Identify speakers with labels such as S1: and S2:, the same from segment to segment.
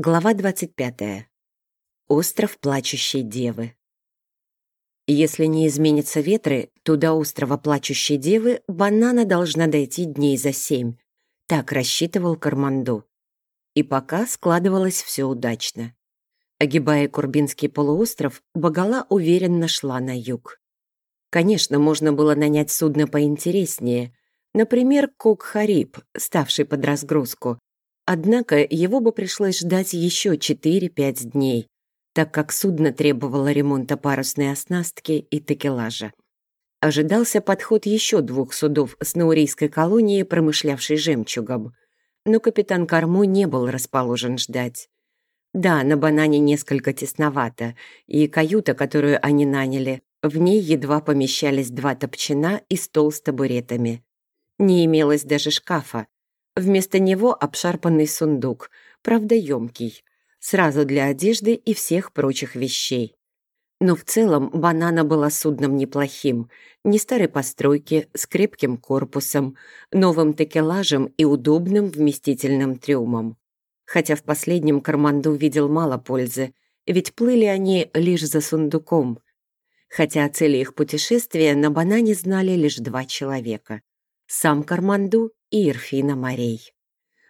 S1: Глава 25. Остров плачущей девы. Если не изменятся ветры, то до острова плачущей девы банана должна дойти дней за семь. Так рассчитывал Карманду. И пока складывалось все удачно. Огибая Курбинский полуостров, Багала уверенно шла на юг. Конечно, можно было нанять судно поинтереснее, например, Кок-Хариб, ставший под разгрузку, Однако его бы пришлось ждать еще 4-5 дней, так как судно требовало ремонта парусной оснастки и такелажа. Ожидался подход еще двух судов с наурийской колонии, промышлявшей жемчугом. Но капитан Корму не был расположен ждать. Да, на банане несколько тесновато, и каюта, которую они наняли, в ней едва помещались два топчина и стол с табуретами. Не имелось даже шкафа, Вместо него обшарпанный сундук, правда емкий, сразу для одежды и всех прочих вещей. Но в целом «Банана» была судном неплохим, не старой постройки, с крепким корпусом, новым такелажем и удобным вместительным трюмом. Хотя в последнем Карманду видел мало пользы, ведь плыли они лишь за сундуком. Хотя о цели их путешествия на «Банане» знали лишь два человека. Сам Карманду и Эрфина Морей.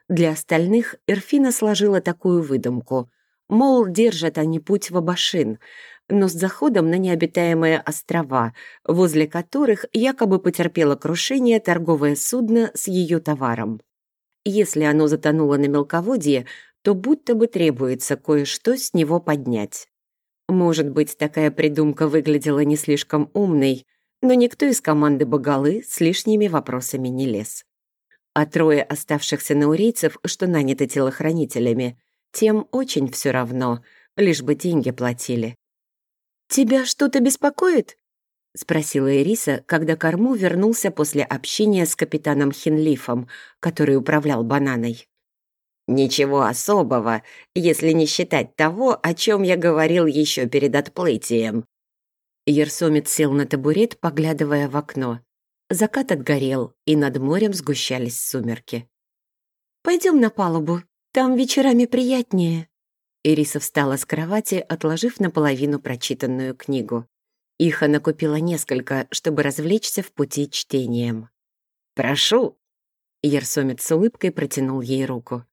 S1: Для остальных Эрфина сложила такую выдумку. Мол, держат они путь в Абашин, но с заходом на необитаемые острова, возле которых якобы потерпело крушение торговое судно с ее товаром. Если оно затонуло на мелководье, то будто бы требуется кое-что с него поднять. Может быть, такая придумка выглядела не слишком умной, но никто из команды Багалы с лишними вопросами не лез а трое оставшихся наурийцев, что наняты телохранителями, тем очень все равно, лишь бы деньги платили. «Тебя что-то беспокоит?» — спросила Ириса, когда Корму вернулся после общения с капитаном Хинлифом, который управлял бананой. «Ничего особого, если не считать того, о чем я говорил еще перед отплытием». Ерсомец сел на табурет, поглядывая в окно. Закат отгорел, и над морем сгущались сумерки. «Пойдем на палубу, там вечерами приятнее». Ириса встала с кровати, отложив наполовину прочитанную книгу. Их она купила несколько, чтобы развлечься в пути чтением. «Прошу!» Ерсомец с улыбкой протянул ей руку.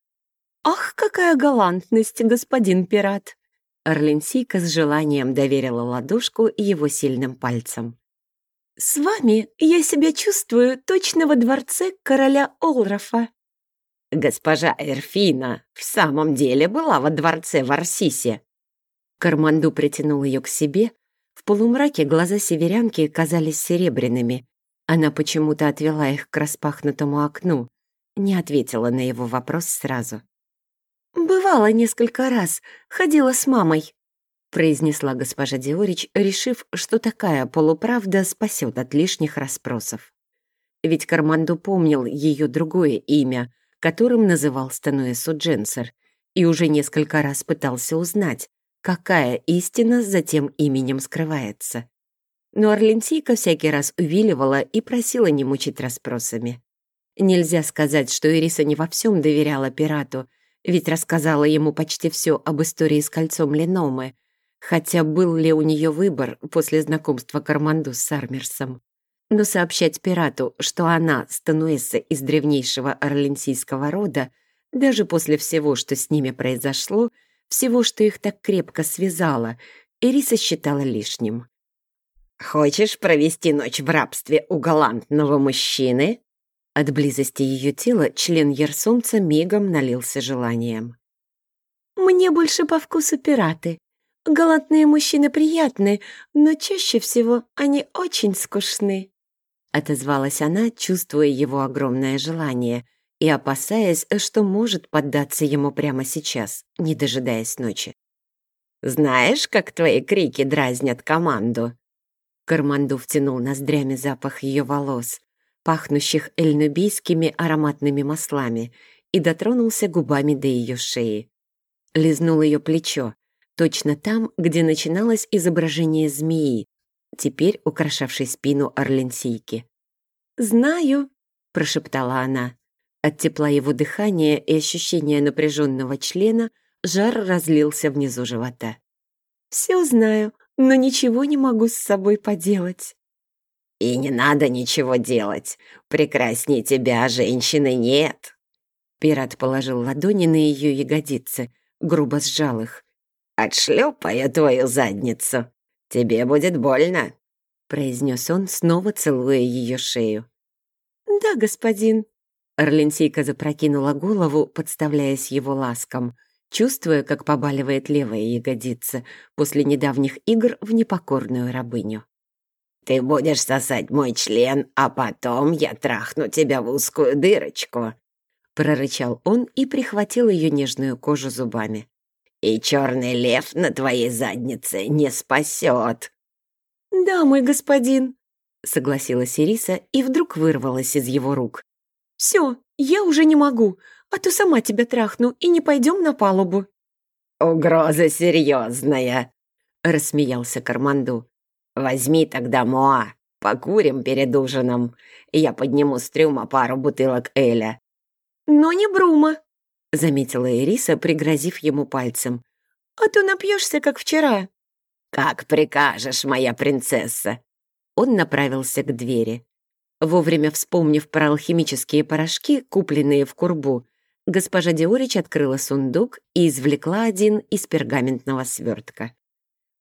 S1: «Ах, какая галантность, господин пират!» Орленсийка с желанием доверила ладошку его сильным пальцам. «С вами я себя чувствую точно во дворце короля Олрафа».
S2: «Госпожа Эрфина в самом деле была во дворце в Арсисе».
S1: Карманду притянул ее к себе. В полумраке глаза северянки казались серебряными. Она почему-то отвела их к распахнутому окну, не ответила на его вопрос сразу.
S3: «Бывало несколько раз, ходила с мамой»,
S1: произнесла госпожа Диорич, решив, что такая полуправда спасет от лишних расспросов. Ведь Карманду помнил ее другое имя, которым называл Стануэсу Дженсер, и уже несколько раз пытался узнать, какая истина за тем именем скрывается. Но Орленсийка всякий раз увиливала и просила не мучить расспросами. Нельзя сказать, что Ириса не во всем доверяла пирату, ведь рассказала ему почти все об истории с кольцом Леномы, Хотя был ли у нее выбор после знакомства Карманду с Сармерсом? Но сообщать пирату, что она стануэсса из древнейшего орленсийского рода, даже после всего, что с ними произошло, всего, что их так крепко связало, Эриса считала лишним.
S2: «Хочешь провести ночь в рабстве у галантного мужчины?»
S1: От близости ее тела член Ерсумца мигом налился желанием.
S3: «Мне больше по вкусу пираты», Галантные мужчины приятны, но чаще всего они очень скучны.
S1: Отозвалась она, чувствуя его огромное желание и опасаясь, что может поддаться ему прямо сейчас, не дожидаясь ночи.
S2: «Знаешь, как твои крики дразнят команду?»
S1: Карманду втянул ноздрями запах ее волос, пахнущих эльнубийскими ароматными маслами, и дотронулся губами до ее шеи. Лизнул ее плечо, точно там, где начиналось изображение змеи, теперь украшавшей спину орленсийки.
S3: «Знаю», —
S1: прошептала она. От тепла его дыхания и ощущения напряженного члена жар разлился внизу живота.
S3: «Все знаю, но ничего не могу с собой поделать».
S2: «И не надо ничего делать. Прекрасней тебя женщины нет».
S1: Пират положил ладони на ее ягодицы, грубо сжал их.
S2: «Отшлепаю твою задницу. Тебе будет больно», —
S1: произнес он, снова целуя ее шею.
S3: «Да, господин».
S1: Орленсийка запрокинула голову, подставляясь его ласкам, чувствуя, как побаливает левая ягодица после недавних игр в непокорную рабыню.
S2: «Ты будешь сосать мой член, а потом я трахну тебя в узкую дырочку», прорычал он и прихватил ее нежную кожу зубами. «И черный лев на твоей заднице не спасет».
S3: «Да, мой господин», —
S1: согласилась Ириса и вдруг вырвалась из его рук.
S3: «Все, я уже не могу, а то сама тебя трахну и не пойдем на палубу».
S2: «Угроза серьезная», — рассмеялся Карманду. «Возьми тогда Моа, покурим перед ужином. Я подниму с трюма пару бутылок Эля».
S3: «Но не Брума», —
S1: заметила Ириса, пригрозив ему пальцем.
S3: «А то напьешься, как вчера».
S2: «Как прикажешь, моя принцесса».
S1: Он направился к двери. Вовремя вспомнив про алхимические порошки, купленные в Курбу, госпожа Диорич открыла сундук и извлекла один из пергаментного свертка.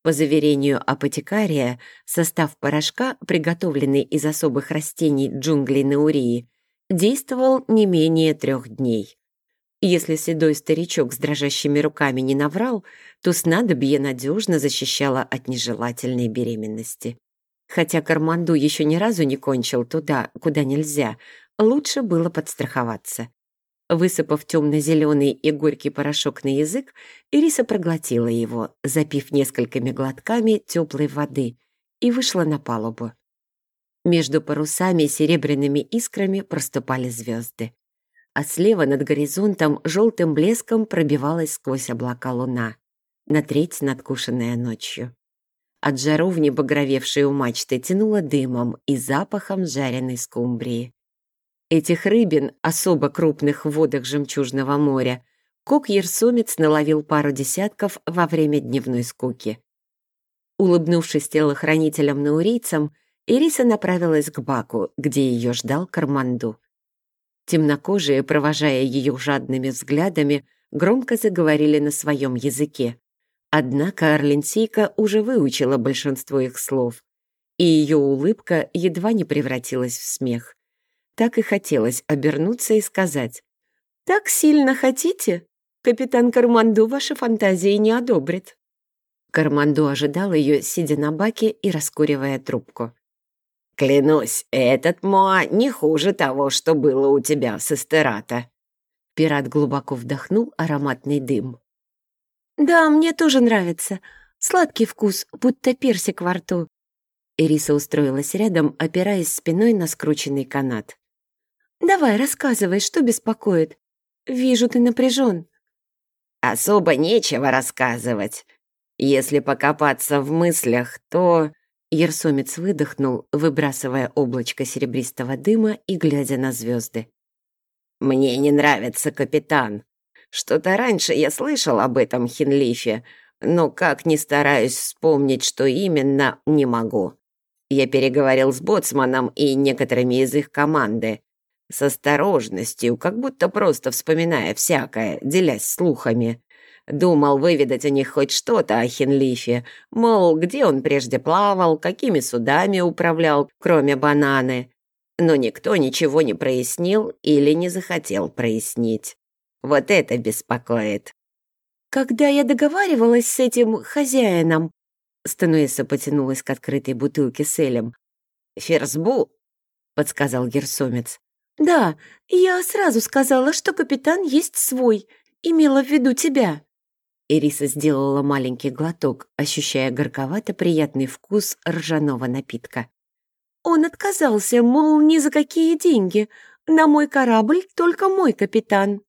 S1: По заверению апотекария, состав порошка, приготовленный из особых растений джунглей Наурии, действовал не менее трех дней. Если седой старичок с дрожащими руками не наврал, то снадобье надежно защищало от нежелательной беременности. Хотя Карманду еще ни разу не кончил туда, куда нельзя, лучше было подстраховаться. Высыпав темно-зеленый и горький порошок на язык, Ириса проглотила его, запив несколькими глотками теплой воды, и вышла на палубу. Между парусами серебряными искрами проступали звезды. А слева над горизонтом желтым блеском пробивалась сквозь облака луна, на треть надкушенная ночью. От жаровни, багровевшей у мачты, тянуло дымом и запахом жареной скумбрии. Этих рыбин, особо крупных в водах Жемчужного моря, Кок-Ерсомец наловил пару десятков во время дневной скуки. Улыбнувшись телохранителям-наурийцам, Ириса направилась к Баку, где ее ждал Карманду. Темнокожие, провожая ее жадными взглядами, громко заговорили на своем языке. Однако Орленсийка уже выучила большинство их слов, и ее улыбка едва не превратилась в смех. Так и хотелось обернуться и сказать. «Так сильно хотите? Капитан Карманду ваши фантазии не одобрит». Карманду ожидал ее, сидя на баке и раскуривая трубку.
S2: «Клянусь, этот Моа не хуже того, что было у тебя с эстерата».
S1: Пират глубоко вдохнул ароматный дым.
S3: «Да, мне тоже нравится. Сладкий вкус, будто персик во рту».
S1: Ириса устроилась рядом, опираясь спиной на скрученный канат.
S3: Давай, рассказывай, что беспокоит. Вижу, ты напряжен.
S2: Особо нечего рассказывать. Если покопаться в мыслях, то...
S1: Ерсомец выдохнул, выбрасывая облачко серебристого дыма и глядя на звезды.
S2: «Мне не нравится капитан. Что-то раньше я слышал об этом Хинлифе, но как ни стараюсь вспомнить, что именно, не могу. Я переговорил с боцманом и некоторыми из их команды с осторожностью, как будто просто вспоминая всякое, делясь слухами. Думал выведать о них хоть что-то о Хинлифе, мол, где он прежде плавал, какими судами управлял, кроме бананы. Но никто ничего не прояснил или не захотел прояснить. Вот это беспокоит.
S3: Когда я договаривалась с этим хозяином, Стануэса потянулась к открытой бутылке с Элем.
S2: «Ферзбу», — подсказал Герсомец.
S3: «Да, я сразу сказала, что капитан есть свой. Имела в виду тебя».
S1: Ириса сделала маленький глоток, ощущая горьковато-приятный вкус ржаного напитка.
S3: «Он отказался, мол, ни за какие деньги. На мой корабль только мой капитан».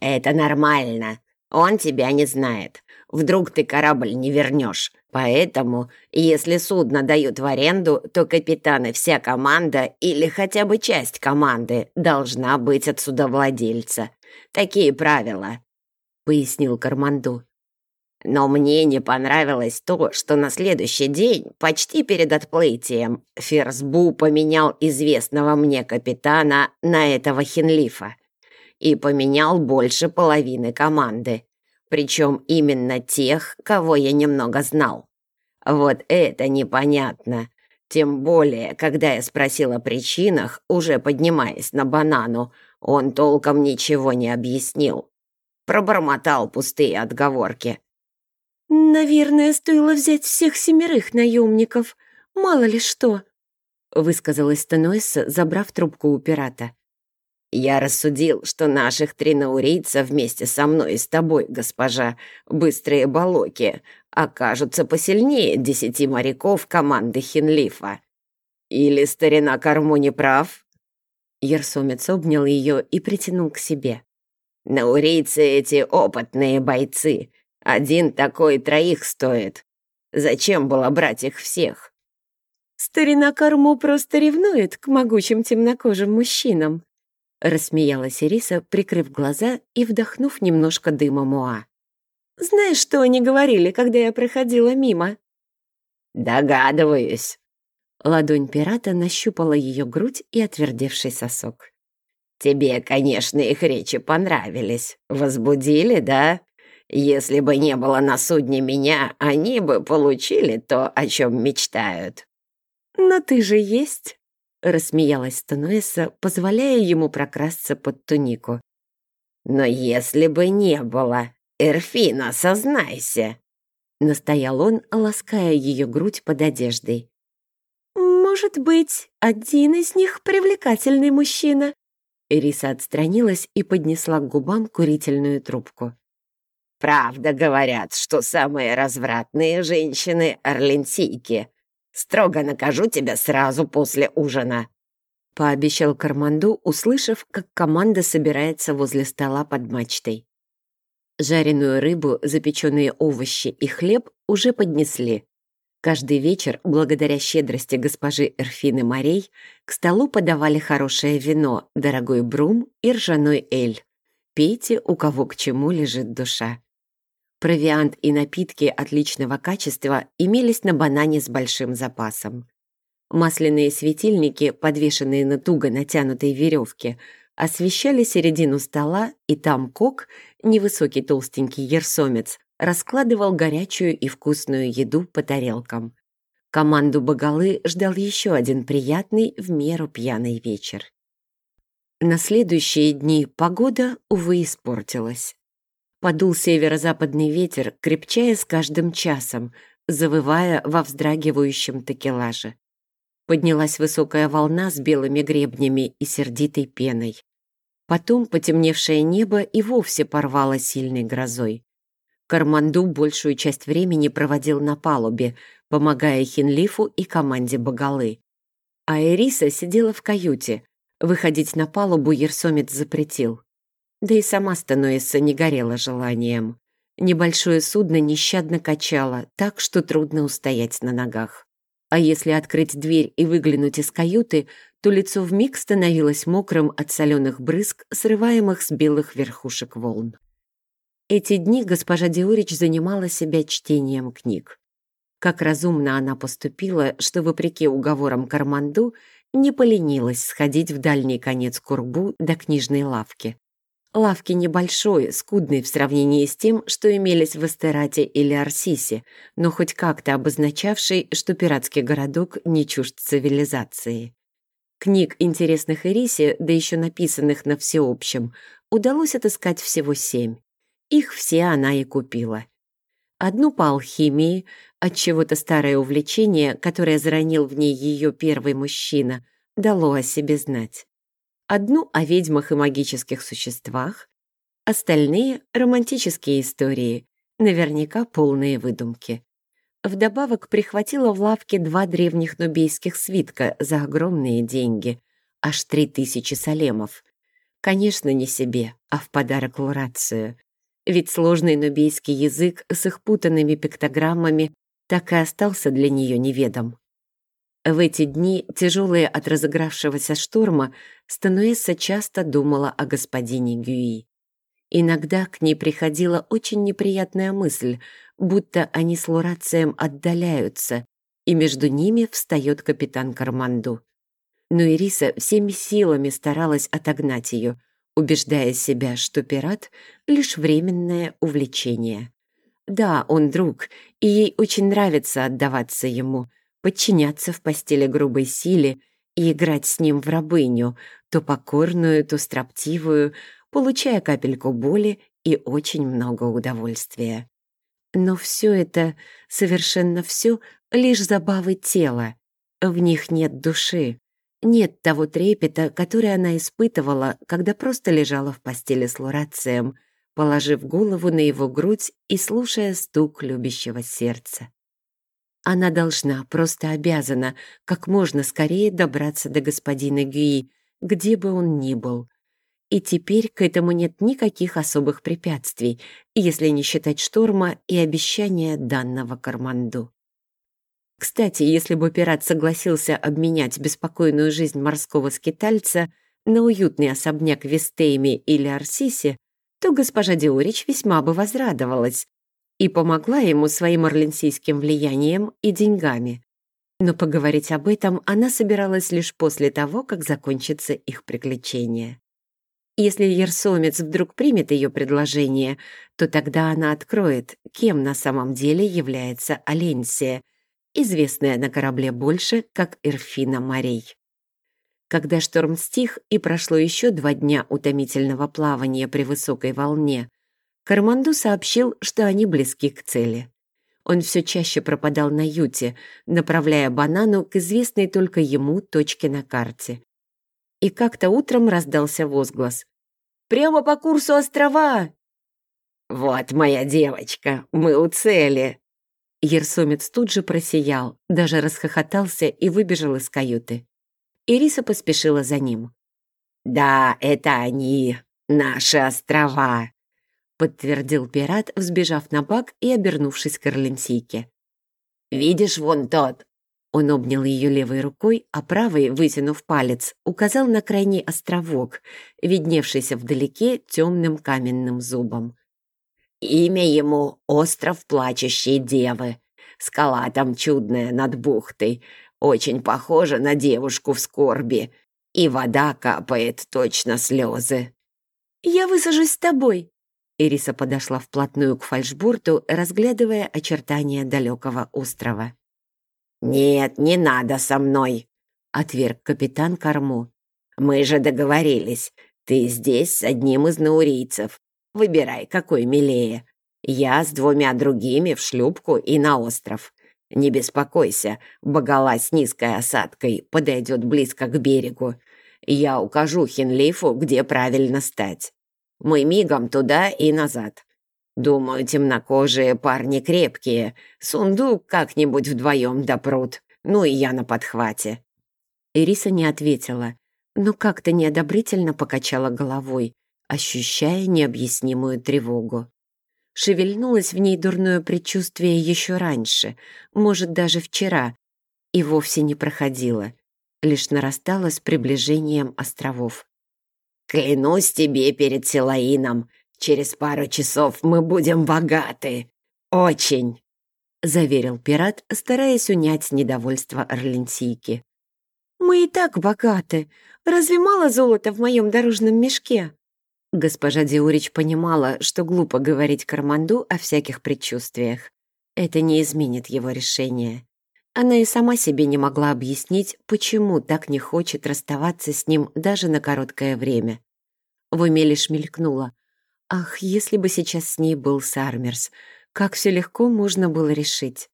S2: «Это нормально. Он тебя не знает. Вдруг ты корабль не вернешь. Поэтому, если судно дают в аренду, то капитан и вся команда или хотя бы часть команды должна быть от судовладельца. Такие правила», —
S1: пояснил Карманду.
S2: Но мне не понравилось то, что на следующий день, почти перед отплытием, Ферсбу поменял известного мне капитана на этого Хинлифа. И поменял больше половины команды. Причем именно тех, кого я немного знал. Вот это непонятно. Тем более, когда я спросил о причинах, уже поднимаясь на банану, он толком ничего не объяснил. Пробормотал пустые отговорки.
S3: «Наверное, стоило взять всех семерых наемников. Мало ли что», — высказалась Тенойса, забрав трубку у пирата.
S2: «Я рассудил, что наших три наурийца вместе со мной и с тобой, госпожа, быстрые балоки, окажутся посильнее десяти моряков команды Хинлифа. Или старина Корму не прав?»
S1: Ерсомец обнял ее и притянул к себе.
S2: «Наурийцы эти опытные бойцы. Один такой троих стоит. Зачем было брать их всех?»
S3: «Старина Корму просто ревнует к могучим темнокожим мужчинам», рассмеялась Ириса, прикрыв глаза и вдохнув немножко дыма муа. «Знаешь, что они говорили, когда я проходила мимо?»
S2: «Догадываюсь».
S1: Ладонь пирата нащупала ее грудь и отвердевший сосок.
S2: «Тебе, конечно, их речи понравились. Возбудили, да? Если бы не было на судне меня, они бы получили то, о чем мечтают».
S3: «Но ты же есть», —
S1: рассмеялась Тануэса, позволяя ему прокрасться под тунику.
S2: «Но если бы не было, Эрфина, сознайся!»
S1: Настоял он, лаская ее грудь под одеждой.
S3: «Может быть, один из них привлекательный мужчина?»
S1: Ириса отстранилась и поднесла к губам курительную трубку.
S2: «Правда говорят, что самые развратные женщины — орленсийки. Строго накажу тебя сразу после ужина», —
S1: пообещал Карманду, услышав, как команда собирается возле стола под мачтой. Жареную рыбу, запеченные овощи и хлеб уже поднесли. Каждый вечер, благодаря щедрости госпожи Эрфины Морей, к столу подавали хорошее вино, дорогой брум и ржаной эль. Пейте, у кого к чему лежит душа. Провиант и напитки отличного качества имелись на банане с большим запасом. Масляные светильники, подвешенные на туго натянутой веревке, освещали середину стола, и там кок, невысокий толстенький ерсомец, раскладывал горячую и вкусную еду по тарелкам. Команду Багалы ждал еще один приятный, в меру пьяный вечер. На следующие дни погода, увы, испортилась. Подул северо-западный ветер, крепчая с каждым часом, завывая во вздрагивающем такелаже. Поднялась высокая волна с белыми гребнями и сердитой пеной. Потом потемневшее небо и вовсе порвало сильной грозой. Карманду большую часть времени проводил на палубе, помогая Хинлифу и команде Багалы. А Эриса сидела в каюте. Выходить на палубу Ерсомец запретил. Да и сама Стануэса не горела желанием. Небольшое судно нещадно качало, так что трудно устоять на ногах. А если открыть дверь и выглянуть из каюты, то лицо вмиг становилось мокрым от соленых брызг, срываемых с белых верхушек волн. Эти дни госпожа Диорич занимала себя чтением книг. Как разумно она поступила, что, вопреки уговорам Карманду, не поленилась сходить в дальний конец Курбу до книжной лавки. Лавки небольшой, скудной в сравнении с тем, что имелись в Эстерате или Арсисе, но хоть как-то обозначавший, что пиратский городок не чужд цивилизации. Книг, интересных Ирисе, да еще написанных на всеобщем, удалось отыскать всего семь. Их все она и купила. Одну по алхимии, от чего-то старое увлечение, которое заронил в ней ее первый мужчина, дало о себе знать. Одну о ведьмах и магических существах, остальные — романтические истории, наверняка полные выдумки. Вдобавок прихватила в лавке два древних нубейских свитка за огромные деньги, аж три тысячи салемов. Конечно, не себе, а в подарок Лурацию. Ведь сложный нубейский язык с их путанными пиктограммами так и остался для нее неведом. В эти дни, тяжелые от разыгравшегося шторма, Стануэса часто думала о господине Гюи. Иногда к ней приходила очень неприятная мысль, будто они с Лурацием отдаляются, и между ними встает капитан Карманду. Но Ириса всеми силами старалась отогнать ее, убеждая себя, что пират — лишь временное увлечение. Да, он друг, и ей очень нравится отдаваться ему, подчиняться в постели грубой силе и играть с ним в рабыню, то покорную, то строптивую, получая капельку боли и очень много удовольствия. Но все это, совершенно все, лишь забавы тела. В них нет души, нет того трепета, который она испытывала, когда просто лежала в постели с Лурацием, положив голову на его грудь и слушая стук любящего сердца. Она должна, просто обязана, как можно скорее добраться до господина Гюи, где бы он ни был. И теперь к этому нет никаких особых препятствий, если не считать шторма и обещания данного Корманду. Кстати, если бы пират согласился обменять беспокойную жизнь морского скитальца на уютный особняк в Вестейме или Арсисе, то госпожа Диорич весьма бы возрадовалась и помогла ему своим орленсийским влиянием и деньгами. Но поговорить об этом она собиралась лишь после того, как закончится их приключение. Если Ерсомец вдруг примет ее предложение, то тогда она откроет, кем на самом деле является Аленсия, известная на корабле больше, как Эрфина Морей. Когда шторм стих и прошло еще два дня утомительного плавания при высокой волне, Карманду сообщил, что они близки к цели. Он все чаще пропадал на юте, направляя банану к известной только ему точке на карте. И как-то утром раздался возглас. «Прямо по курсу острова!»
S2: «Вот моя девочка, мы у цели!»
S1: Ерсомец тут же просиял, даже расхохотался и выбежал из каюты. Ириса поспешила за ним.
S2: «Да, это они, наши острова», —
S1: подтвердил пират, взбежав на бак и обернувшись к Орленсийке.
S2: «Видишь вон тот?»
S1: Он обнял ее левой рукой, а правой, вытянув палец, указал на крайний островок, видневшийся вдалеке темным каменным зубом.
S2: «Имя ему — Остров Плачущей Девы. Скала там чудная над бухтой, очень похожа на девушку в скорби, и вода капает точно слезы.
S3: «Я высажусь с тобой»,
S1: Ириса подошла вплотную к фальшборту, разглядывая очертания далекого острова.
S2: «Нет, не надо со мной», — отверг капитан корму. «Мы же договорились. Ты здесь с одним из наурийцев. Выбирай, какой милее. Я с двумя другими в шлюпку и на остров. Не беспокойся, багала с низкой осадкой подойдет близко к берегу. Я укажу Хинлифу, где правильно стать. Мы мигом туда и назад. Думаю, темнокожие парни крепкие. Сундук как-нибудь вдвоем допрут. Ну и я на подхвате».
S1: Ириса не ответила, но как-то неодобрительно покачала головой, ощущая необъяснимую тревогу. Шевельнулось в ней дурное предчувствие еще раньше, может, даже вчера, и вовсе не проходило, лишь нарастало с приближением островов.
S2: «Клянусь тебе перед Силаином, через пару часов мы будем богаты. Очень!» — заверил пират, стараясь унять недовольство Орленсийки.
S3: «Мы и так богаты. Разве мало золота в моем дорожном мешке?»
S1: Госпожа Диурич понимала, что глупо говорить Карманду о всяких предчувствиях. Это не изменит его решение. Она и сама себе не могла объяснить, почему так не хочет расставаться с ним даже на короткое время. В уме лишь мелькнуло. Ах, если бы сейчас с ней был Сармерс, как все легко можно было решить.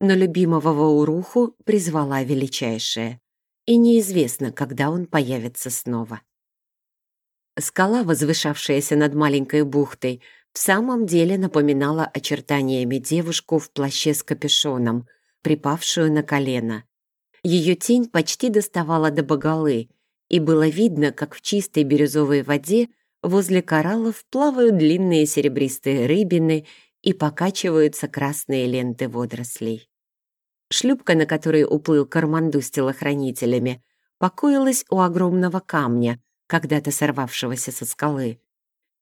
S1: Но любимого Вауруху призвала величайшая, и неизвестно, когда он появится снова. Скала, возвышавшаяся над маленькой бухтой, в самом деле напоминала очертаниями девушку в плаще с капюшоном, припавшую на колено. Ее тень почти доставала до боголы, и было видно, как в чистой бирюзовой воде возле кораллов плавают длинные серебристые рыбины и покачиваются красные ленты водорослей. Шлюпка, на которой уплыл Карманду с телохранителями, покоилась у огромного камня, когда-то сорвавшегося со скалы.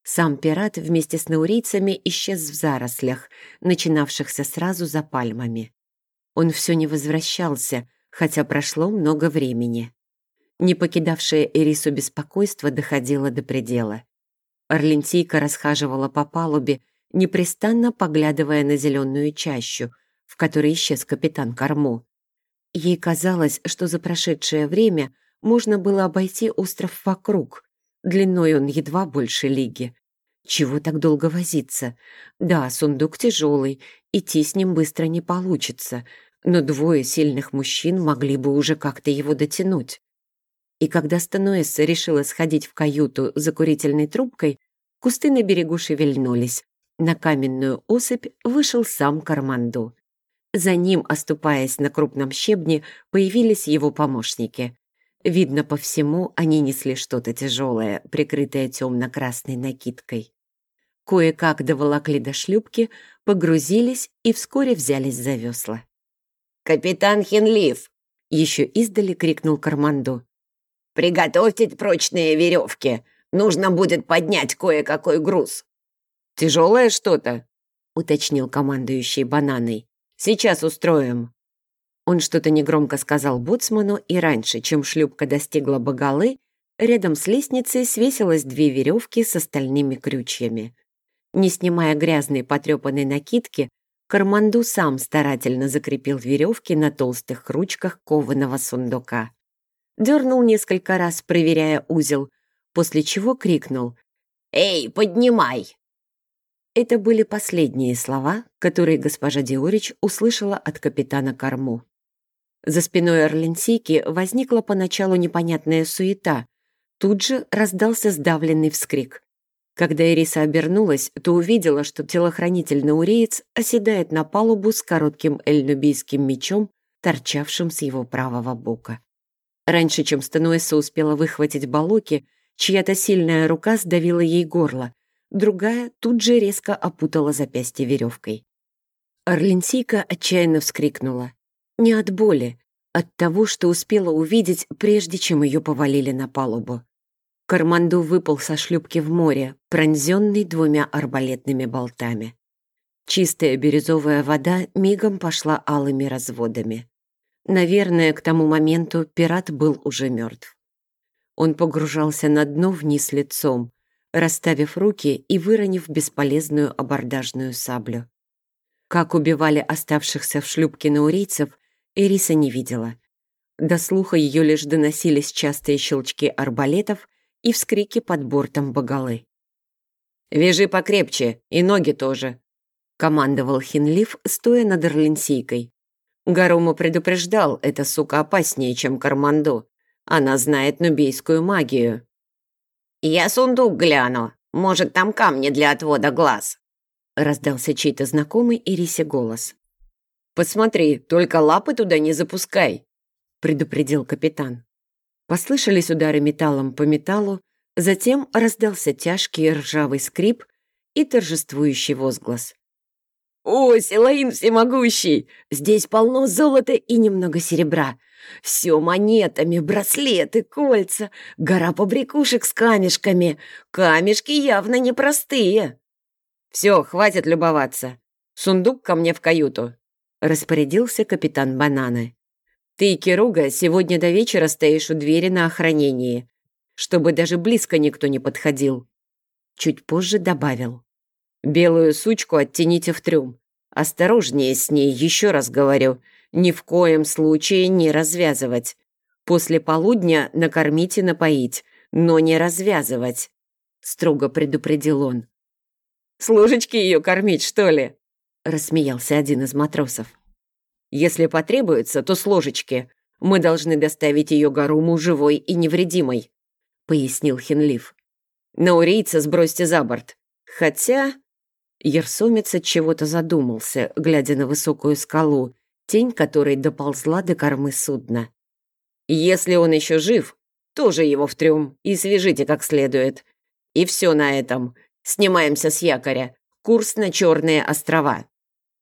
S1: Сам пират вместе с наурийцами исчез в зарослях, начинавшихся сразу за пальмами. Он все не возвращался, хотя прошло много времени. Не покидавшее Эрису беспокойство доходило до предела. Орлентийка расхаживала по палубе, непрестанно поглядывая на зеленую чащу, в которой исчез капитан Корму. Ей казалось, что за прошедшее время можно было обойти остров вокруг. Длиной он едва больше лиги. Чего так долго возиться? Да, сундук тяжелый, идти с ним быстро не получится, но двое сильных мужчин могли бы уже как-то его дотянуть. И когда Стануэсса решила сходить в каюту за курительной трубкой, кусты на берегу шевельнулись. На каменную осыпь вышел сам Карманду. За ним, оступаясь на крупном щебне, появились его помощники. Видно по всему, они несли что-то тяжелое, прикрытое темно-красной накидкой. Кое-как доволокли до шлюпки, погрузились и вскоре взялись за весла.
S2: «Капитан Хинлиф!»
S1: — еще издали крикнул Карманду.
S2: «Приготовьте прочные веревки. Нужно будет поднять кое-какой груз».
S1: «Тяжелое что-то?» — уточнил командующий бананой. Сейчас устроим». Он что-то негромко сказал боцману, и раньше, чем шлюпка достигла Багалы, рядом с лестницей свесилось две веревки с остальными крючьями. Не снимая грязной потрепанной накидки, Карманду сам старательно закрепил веревки на толстых ручках кованого сундука. Дернул несколько раз, проверяя узел, после чего крикнул
S2: «Эй, поднимай!»
S1: Это были последние слова, которые госпожа Диорич услышала от капитана Корму. За спиной Орленсийки возникла поначалу непонятная суета. Тут же раздался сдавленный вскрик. Когда Ириса обернулась, то увидела, что телохранитель науреец оседает на палубу с коротким эльнубийским мечом, торчавшим с его правого бока. Раньше, чем Стануэса успела выхватить балоки, чья-то сильная рука сдавила ей горло, другая тут же резко опутала запястье веревкой. Орленсийка отчаянно вскрикнула. Не от боли, от того, что успела увидеть, прежде чем ее повалили на палубу. Карманду выпал со шлюпки в море, пронзенный двумя арбалетными болтами. Чистая бирюзовая вода мигом пошла алыми разводами. Наверное, к тому моменту пират был уже мертв. Он погружался на дно вниз лицом, расставив руки и выронив бесполезную абордажную саблю. Как убивали оставшихся в шлюпке наурийцев, Эриса не видела. До слуха ее лишь доносились частые щелчки арбалетов и вскрики под бортом багалы. «Вяжи покрепче, и ноги тоже», — командовал Хинлиф, стоя над Орленсийкой. Гаруму предупреждал, эта сука опаснее, чем Карманду. Она знает нубийскую магию.
S2: «Я сундук гляну. Может, там камни для отвода глаз?»
S1: Раздался чей-то знакомый Ирисе голос.
S3: «Посмотри, только лапы туда не запускай», предупредил капитан. Послышались удары металлом по металлу, затем раздался тяжкий ржавый скрип и торжествующий возглас. «О, Силаин всемогущий! Здесь полно золота и немного серебра. Все монетами, браслеты, кольца, гора побрякушек с камешками. Камешки явно непростые. Все, хватит любоваться. Сундук ко мне в каюту. Распорядился капитан Бананы. Ты, Кируга, сегодня до вечера стоишь у двери на охранении, чтобы даже близко никто не подходил. Чуть позже добавил. Белую сучку оттяните в трюм. Осторожнее с ней, еще раз говорю ни в коем случае не развязывать. После полудня накормить и напоить, но не развязывать», — строго предупредил он. «С ложечки ее кормить, что ли?» — рассмеялся один из матросов. «Если потребуется, то с ложечки. Мы должны доставить ее Гаруму живой и невредимой», — пояснил Хинлиф. «Наурийца сбросьте за борт. Хотя...» Ерсомец от чего-то задумался, глядя на высокую скалу, тень которой доползла до кормы судна. «Если он еще жив, тоже его в трюм и свяжите как следует. И все на этом. Снимаемся с якоря. Курс на Черные острова».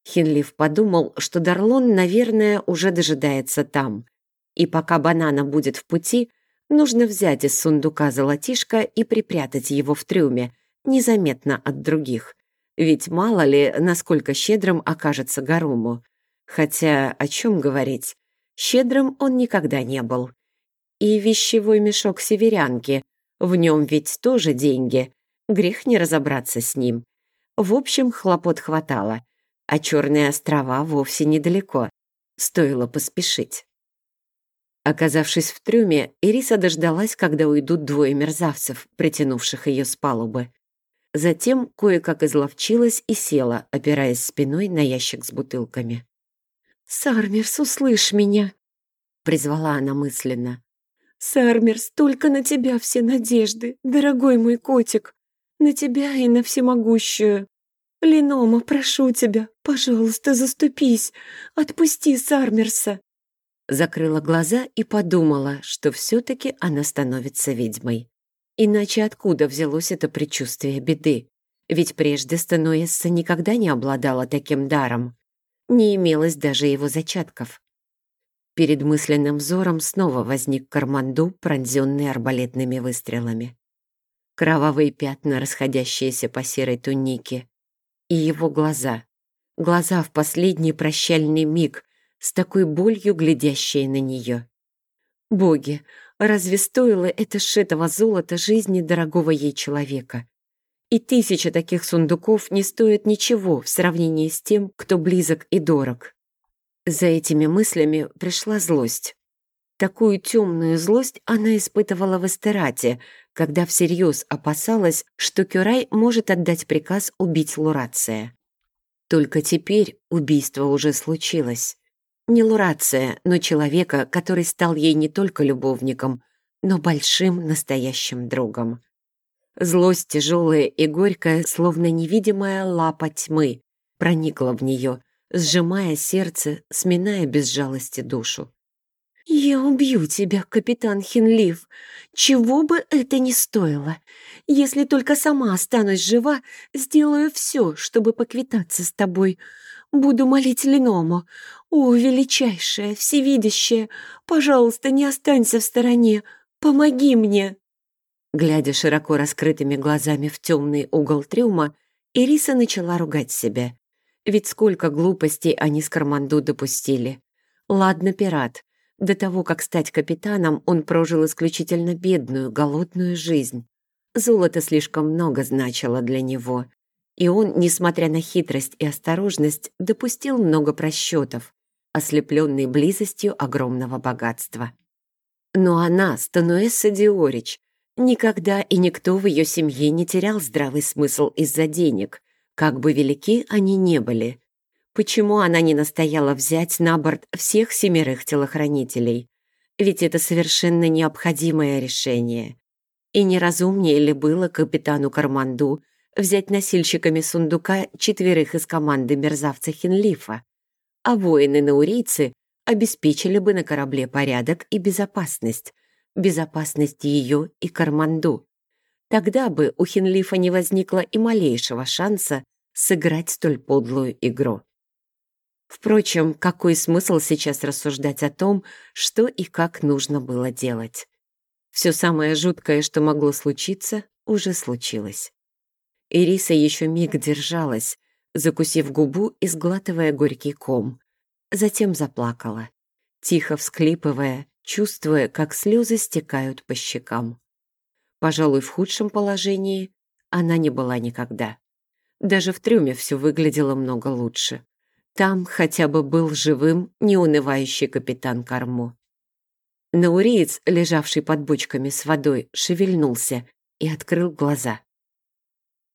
S3: Хинлиф подумал, что Дарлон, наверное, уже дожидается там. И пока банана будет в пути, нужно взять из сундука золотишко и припрятать его в трюме,
S1: незаметно от других. Ведь мало ли, насколько щедрым окажется Гаруму. Хотя, о чем говорить, щедрым он никогда не был. И вещевой мешок северянки, в нем ведь тоже деньги, грех не разобраться с ним. В общем, хлопот хватало, а черные острова вовсе недалеко. Стоило поспешить. Оказавшись в трюме, Ириса дождалась, когда уйдут двое мерзавцев, притянувших ее с палубы. Затем кое-как изловчилась и села, опираясь спиной на ящик с бутылками. «Сармерс, услышь меня!» — призвала она мысленно. «Сармерс, только на тебя все надежды, дорогой мой котик, на тебя и на всемогущую. Ленома, прошу тебя, пожалуйста, заступись, отпусти Сармерса!» Закрыла глаза и подумала, что все-таки она становится ведьмой. Иначе откуда взялось это предчувствие беды? Ведь прежде Стануэсса никогда не обладала таким даром. Не имелось даже его зачатков. Перед мысленным взором снова возник Карманду, пронзенный арбалетными выстрелами. Кровавые пятна, расходящиеся по серой тунике. И его глаза. Глаза в последний прощальный миг, с такой болью глядящие на нее. Боги, разве стоило это сшитого золота жизни дорогого ей человека? И тысяча таких сундуков не стоят ничего в сравнении с тем, кто близок и дорог. За этими мыслями пришла злость. Такую темную злость она испытывала в Эстерате, когда всерьез опасалась, что Кюрай может отдать приказ убить Лурация. Только теперь убийство уже случилось. Не Лурация, но человека, который стал ей не только любовником, но большим настоящим другом. Злость тяжелая и горькая, словно невидимая лапа тьмы, проникла в нее, сжимая сердце, сминая без жалости душу. «Я убью тебя, капитан Хинлив, чего бы это ни стоило. Если только сама останусь жива, сделаю все, чтобы поквитаться с тобой. Буду молить Леному. О, величайшая, всевидящая, пожалуйста, не останься в стороне. Помоги мне!» Глядя широко раскрытыми глазами в темный угол трюма, Ириса начала ругать себя. Ведь сколько глупостей они с Карманду допустили. Ладно, пират. До того, как стать капитаном, он прожил исключительно бедную, голодную жизнь. Золото слишком много значило для него. И он, несмотря на хитрость и осторожность, допустил много просчетов, ослепленный близостью огромного богатства. Но она, Стануэсса Диорич, никогда и никто в ее семье не терял здравый смысл из-за денег, как бы велики они не были. Почему она не настояла взять на борт всех семерых телохранителей? Ведь это совершенно необходимое решение. И неразумнее ли было капитану Карманду взять носильщиками сундука четверых из команды мерзавца Хинлифа, а воины-наурийцы обеспечили бы на корабле порядок и безопасность, безопасность ее и Карманду. Тогда бы у Хинлифа не возникло и малейшего шанса сыграть столь подлую игру. Впрочем, какой смысл сейчас рассуждать о том, что и как нужно было делать? Все самое жуткое, что могло случиться, уже случилось. Ириса еще миг держалась, закусив губу и сглатывая горький ком. Затем заплакала, тихо всклипывая, чувствуя, как слезы стекают по щекам. Пожалуй, в худшем положении она не была никогда. Даже в трюме все выглядело много лучше. Там хотя бы был живым, неунывающий капитан Кармо. Науриец, лежавший под бочками с водой, шевельнулся и открыл глаза.